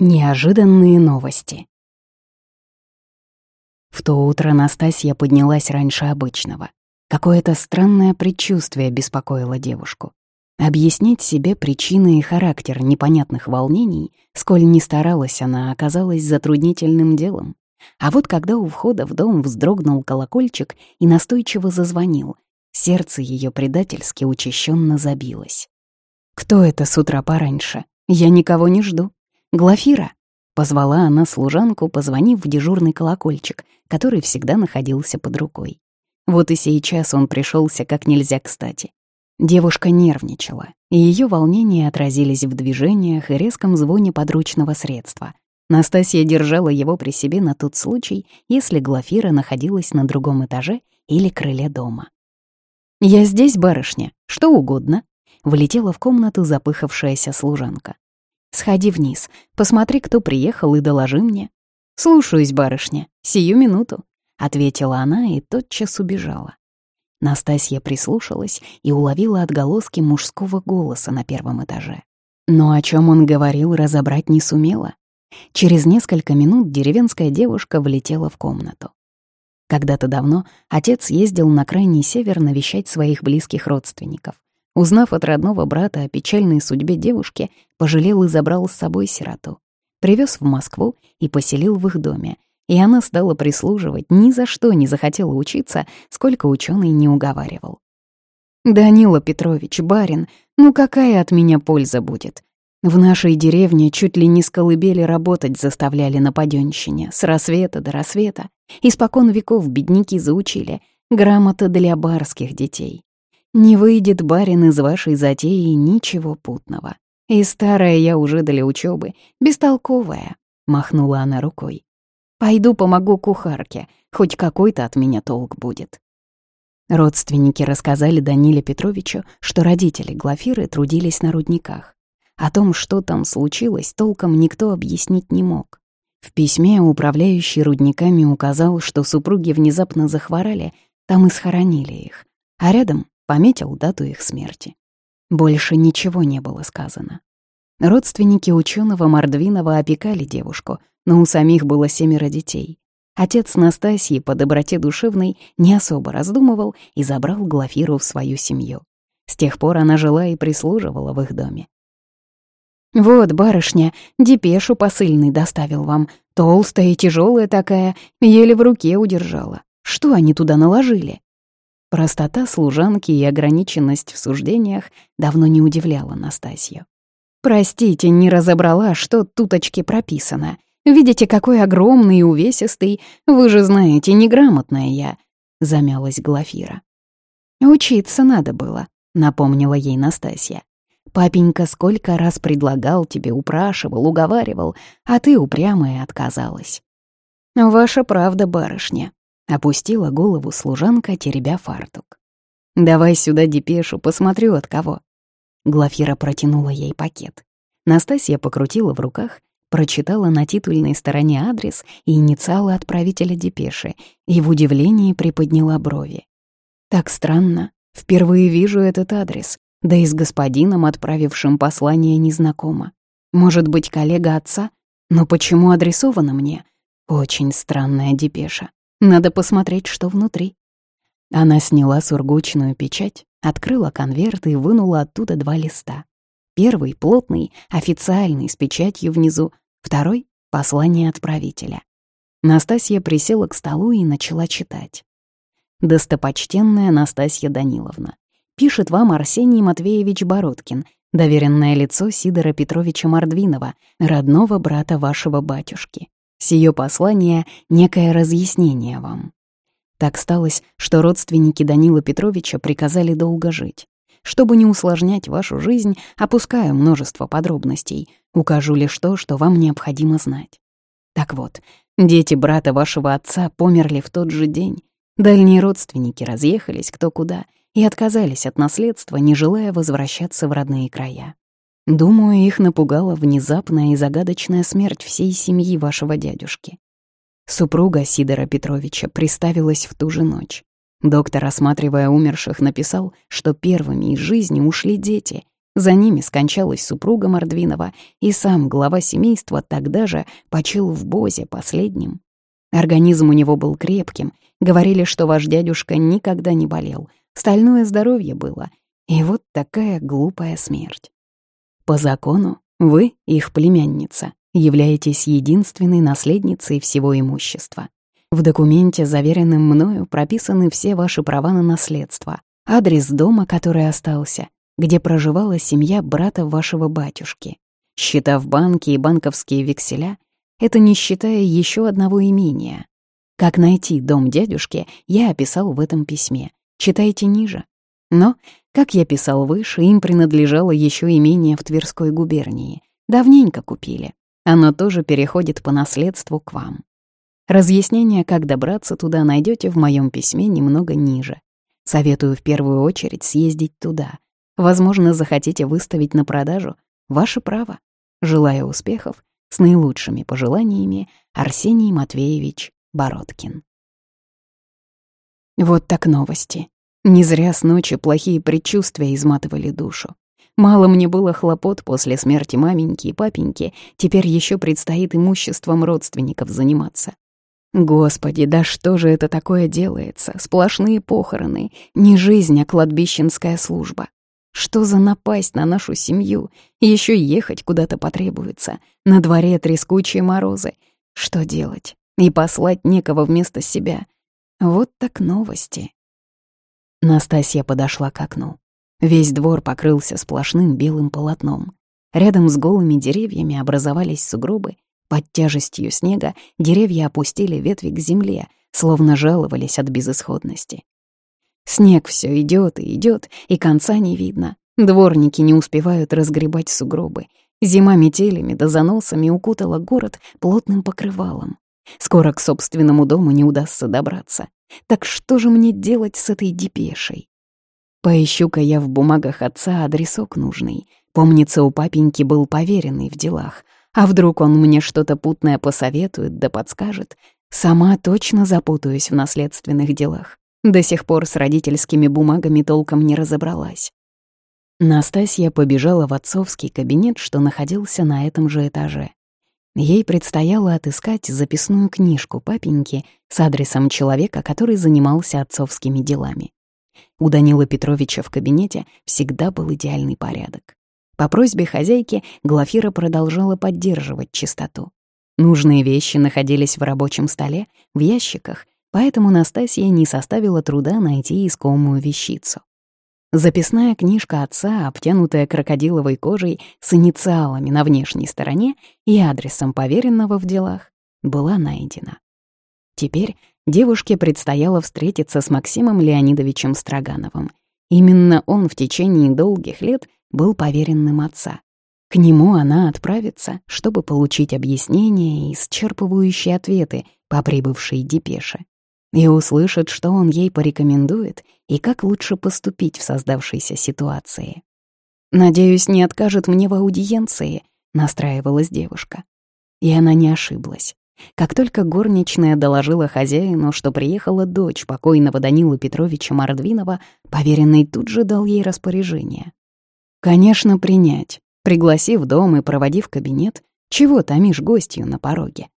Неожиданные новости. В то утро Настасья поднялась раньше обычного. Какое-то странное предчувствие беспокоило девушку. Объяснить себе причины и характер непонятных волнений, сколь не старалась она, оказалось затруднительным делом. А вот когда у входа в дом вздрогнул колокольчик и настойчиво зазвонил, сердце ее предательски учащенно забилось. «Кто это с утра пораньше? Я никого не жду», «Глафира!» — позвала она служанку, позвонив в дежурный колокольчик, который всегда находился под рукой. Вот и сейчас он пришелся как нельзя кстати. Девушка нервничала, и ее волнения отразились в движениях и резком звоне подручного средства. Настасья держала его при себе на тот случай, если Глафира находилась на другом этаже или крыле дома. «Я здесь, барышня, что угодно», — влетела в комнату запыхавшаяся служанка. Сходи вниз, посмотри, кто приехал, и доложи мне». «Слушаюсь, барышня, сию минуту», — ответила она и тотчас убежала. Настасья прислушалась и уловила отголоски мужского голоса на первом этаже. Но о чем он говорил, разобрать не сумела. Через несколько минут деревенская девушка влетела в комнату. Когда-то давно отец ездил на крайний север навещать своих близких родственников. Узнав от родного брата о печальной судьбе девушки, пожалел и забрал с собой сироту. Привез в Москву и поселил в их доме, и она стала прислуживать, ни за что не захотела учиться, сколько ученый не уговаривал. «Данила Петрович, барин, ну какая от меня польза будет? В нашей деревне чуть ли не с колыбели работать заставляли на паденщине, с рассвета до рассвета. Испокон веков бедняки заучили, грамота для барских детей. Не выйдет барин из вашей затеи ничего путного. И старая я уже для учебы, бестолковая, махнула она рукой. Пойду помогу кухарке, хоть какой-то от меня толк будет. Родственники рассказали Даниле Петровичу, что родители Глафиры трудились на рудниках. О том, что там случилось, толком никто объяснить не мог. В письме управляющий рудниками указал, что супруги внезапно захворали, там и схоронили их, а рядом пометил дату их смерти. Больше ничего не было сказано. Родственники ученого Мордвинова опекали девушку, но у самих было семеро детей. Отец Настасьи по доброте душевной не особо раздумывал и забрал Глафиру в свою семью. С тех пор она жила и прислуживала в их доме. «Вот, барышня, депешу посыльный доставил вам. Толстая и тяжелая такая, еле в руке удержала. Что они туда наложили?» Простота служанки и ограниченность в суждениях давно не удивляла Настасью. «Простите, не разобрала, что туточки прописано. Видите, какой огромный и увесистый. Вы же знаете, неграмотная я», — замялась Глафира. «Учиться надо было», — напомнила ей Настасья. «Папенька сколько раз предлагал тебе, упрашивал, уговаривал, а ты упрямая отказалась». «Ваша правда, барышня», Опустила голову служанка, теребя фартук. «Давай сюда депешу, посмотрю от кого». Глафира протянула ей пакет. Настасья покрутила в руках, прочитала на титульной стороне адрес и инициалы отправителя депеши и в удивлении приподняла брови. «Так странно. Впервые вижу этот адрес, да и с господином, отправившим послание, незнакомо. Может быть, коллега отца? Но почему адресовано мне? Очень странная депеша. Надо посмотреть, что внутри. Она сняла сургучную печать, открыла конверт и вынула оттуда два листа. Первый — плотный, официальный, с печатью внизу. Второй — послание отправителя. Настасья присела к столу и начала читать. «Достопочтенная Настасья Даниловна, пишет вам Арсений Матвеевич Бородкин, доверенное лицо Сидора Петровича Мордвинова, родного брата вашего батюшки. Сие послание — некое разъяснение вам. Так сталось, что родственники Данила Петровича приказали долго жить. Чтобы не усложнять вашу жизнь, опускаю множество подробностей, укажу лишь то, что вам необходимо знать. Так вот, дети брата вашего отца померли в тот же день. Дальние родственники разъехались кто куда и отказались от наследства, не желая возвращаться в родные края. Думаю, их напугала внезапная и загадочная смерть всей семьи вашего дядюшки. Супруга Сидора Петровича приставилась в ту же ночь. Доктор, осматривая умерших, написал, что первыми из жизни ушли дети. За ними скончалась супруга Мордвинова, и сам глава семейства тогда же почил в Бозе последним. Организм у него был крепким, говорили, что ваш дядюшка никогда не болел, стальное здоровье было, и вот такая глупая смерть. По закону вы, их племянница, являетесь единственной наследницей всего имущества. В документе, заверенном мною, прописаны все ваши права на наследство, адрес дома, который остался, где проживала семья брата вашего батюшки, счета в банке и банковские векселя, это не считая еще одного имения. Как найти дом дядюшки, я описал в этом письме. Читайте ниже. Но, как я писал выше, им принадлежало еще имение в Тверской губернии. Давненько купили. Оно тоже переходит по наследству к вам. Разъяснение, как добраться туда, найдете в моем письме немного ниже. Советую в первую очередь съездить туда. Возможно, захотите выставить на продажу. Ваше право. Желаю успехов. С наилучшими пожеланиями, Арсений Матвеевич Бородкин. Вот так новости. Не зря с ночи плохие предчувствия изматывали душу. Мало мне было хлопот после смерти маменьки и папеньки, теперь еще предстоит имуществом родственников заниматься. Господи, да что же это такое делается? Сплошные похороны. Не жизнь, а кладбищенская служба. Что за напасть на нашу семью? Еще ехать куда-то потребуется. На дворе трескучие морозы. Что делать? И послать некого вместо себя. Вот так новости. Настасья подошла к окну. Весь двор покрылся сплошным белым полотном. Рядом с голыми деревьями образовались сугробы, под тяжестью снега деревья опустили ветви к земле, словно жаловались от безысходности. Снег все идет и идет, и конца не видно. Дворники не успевают разгребать сугробы. Зима метелями да заносами укутала город плотным покрывалом. Скоро к собственному дому не удастся добраться. Так что же мне делать с этой депешей? Поищу-ка я в бумагах отца адресок нужный. Помнится, у папеньки был поверенный в делах. А вдруг он мне что-то путное посоветует да подскажет? Сама точно запутаюсь в наследственных делах. До сих пор с родительскими бумагами толком не разобралась. Настасья побежала в отцовский кабинет, что находился на этом же этаже. Ей предстояло отыскать записную книжку папеньки с адресом человека, который занимался отцовскими делами. У Данила Петровича в кабинете всегда был идеальный порядок. По просьбе хозяйки Глафира продолжала поддерживать чистоту. Нужные вещи находились в рабочем столе, в ящиках, поэтому Настасья не составила труда найти искомую вещицу. Записная книжка отца, обтянутая крокодиловой кожей с инициалами на внешней стороне и адресом поверенного в делах, была найдена. Теперь девушке предстояло встретиться с Максимом Леонидовичем Строгановым. Именно он в течение долгих лет был поверенным отца. К нему она отправится, чтобы получить объяснения и исчерпывающие ответы по прибывшей депеше. И услышит, что он ей порекомендует и как лучше поступить в создавшейся ситуации. «Надеюсь, не откажет мне в аудиенции», — настраивалась девушка. И она не ошиблась. Как только горничная доложила хозяину, что приехала дочь покойного Данила Петровича Мордвинова, поверенный тут же дал ей распоряжение. Конечно, принять. Пригласив дом и проводив кабинет, чего томишь гостью на пороге?